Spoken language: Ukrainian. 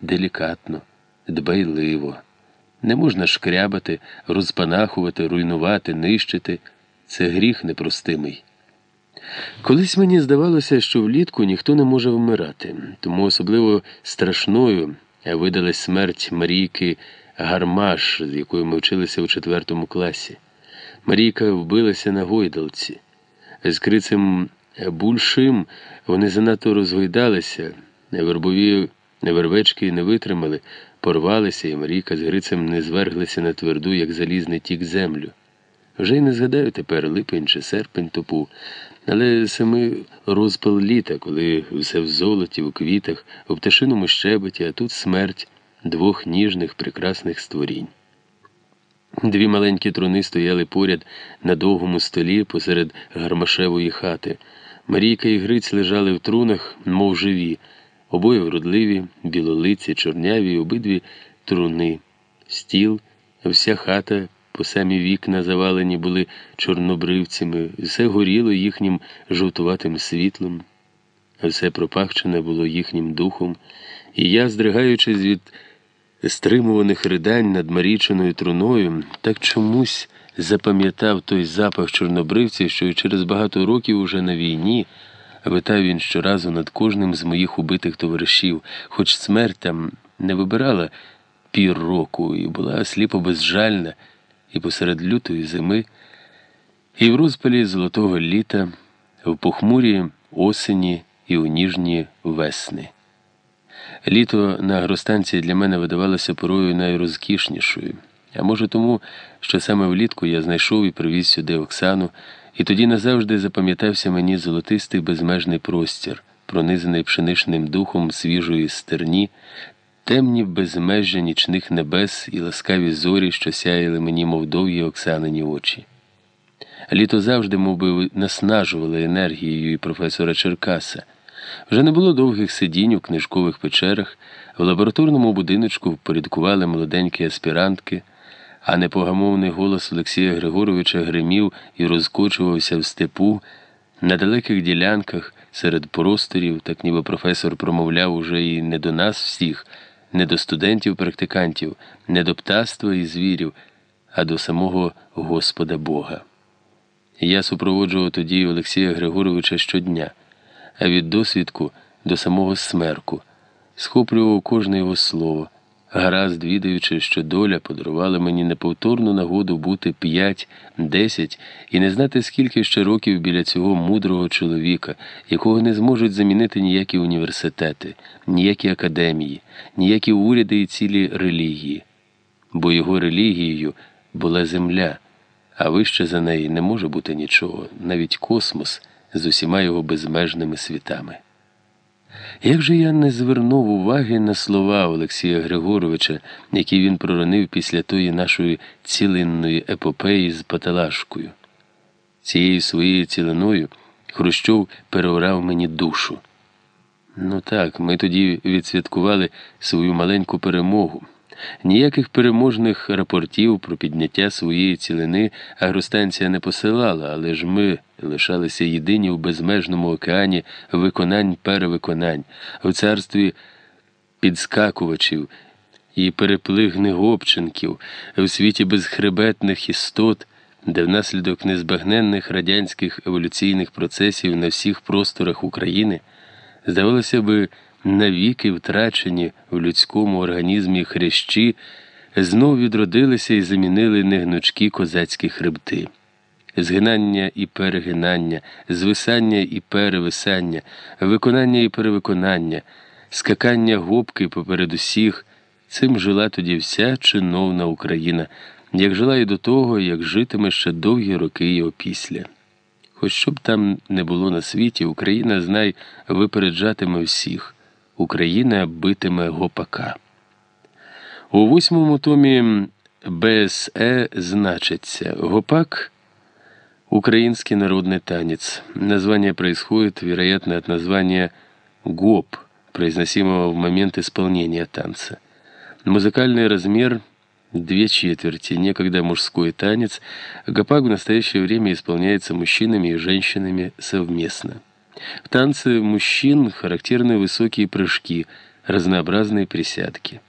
делікатно, дбайливо. Не можна шкрябати, розпанахувати, руйнувати, нищити. Це гріх непростимий. Колись мені здавалося, що влітку ніхто не може вмирати, тому особливо страшною видалась смерть Марійки Гармаш, з якою ми вчилися у четвертому класі. Марійка вбилася на гойдалці. З крицем бульшим вони занадто розгойдалися, вербові вервечки не витримали, порвалися, і Марійка з Грицем не зверглися на тверду, як залізний тік землю. Вже й не згадаю тепер липень чи серпень топу, але саме розпал літа, коли все в золоті, у квітах, у пташиному щебеті, а тут смерть двох ніжних, прекрасних створінь. Дві маленькі труни стояли поряд на довгому столі посеред гармашевої хати. Марійка і Гриць лежали в трунах, мов живі, обоє вродливі, білолиці, чорняві, обидві труни, стіл, вся хата по самі вікна завалені були чорнобривцями, все горіло їхнім жовтуватим світлом, все пропахчене було їхнім духом, і я, здригаючись від стримуваних ридань над маріченою труною, так чомусь запам'ятав той запах чорнобривців, що й через багато років уже на війні витав він щоразу над кожним з моїх убитих товаришів, хоч смерть там не вибирала пір року і була сліпо безжальна і посеред лютої зими, і в розпалі золотого літа, в похмурі осені і у ніжні весни. Літо на агростанції для мене видавалося порою найрозкішнішою, а може тому, що саме влітку я знайшов і привіз сюди Оксану, і тоді назавжди запам'ятався мені золотистий безмежний простір, пронизаний пшеничним духом свіжої стерні, темні безмежжя нічних небес і ласкаві зорі, що сяяли мені, мов довгі Оксанині очі. Літо завжди, мов би, наснажувало енергією і професора Черкаса. Вже не було довгих сидінь у книжкових печерах, в лабораторному будиночку впорядкували молоденькі аспірантки, а непогамовний голос Олексія Григоровича гримів і розкочувався в степу на далеких ділянках серед просторів, так ніби професор промовляв уже і не до нас всіх, не до студентів-практикантів, не до птаства і звірів, а до самого Господа Бога. Я супроводжував тоді Олексія Григоровича щодня а від досвідку до самого смерку, схоплював кожне його слово, гаразд відаючи, що доля подарувала мені неповторну нагоду бути п'ять, десять і не знати, скільки ще років біля цього мудрого чоловіка, якого не зможуть замінити ніякі університети, ніякі академії, ніякі уряди і цілі релігії, бо його релігією була земля. А вище за неї не може бути нічого, навіть космос з усіма його безмежними світами. Як же я не звернув уваги на слова Олексія Григоровича, які він проронив після тої нашої цілинної епопеї з Паталашкою? Цією своєю цілиною Хрущов переорав мені душу. Ну так, ми тоді відсвяткували свою маленьку перемогу. Ніяких переможних рапортів про підняття своєї цілини агростанція не посилала, але ж ми лишалися єдині в безмежному океані виконань перевиконань, в царстві підскакувачів і переплигних гопченків, в світі безхребетних істот, де внаслідок незбагненних радянських еволюційних процесів на всіх просторах України здавалося би навіки втрачені в людському організмі хрящі, знов відродилися і замінили негнучкі козацькі хребти. Згинання і перегинання, звисання і перевисання, виконання і перевиконання, скакання гопки поперед усіх, цим жила тоді вся чиновна Україна, як жила і до того, як житиме ще довгі роки і опісля. Хоч що там не було на світі, Україна знай випереджатиме всіх. Україна битиме гопака. У восьмому томі БСЕ значится «Гопак» – украинский народный танец. Название происходит, вероятно, от названия «гоп», произносимого в момент исполнения танца. Музыкальный размер – две четверти, некогда мужской танец. Гопак в настоящее время исполняется мужчинами и женщинами совместно. В танце мужчин характерны высокие прыжки, разнообразные присядки.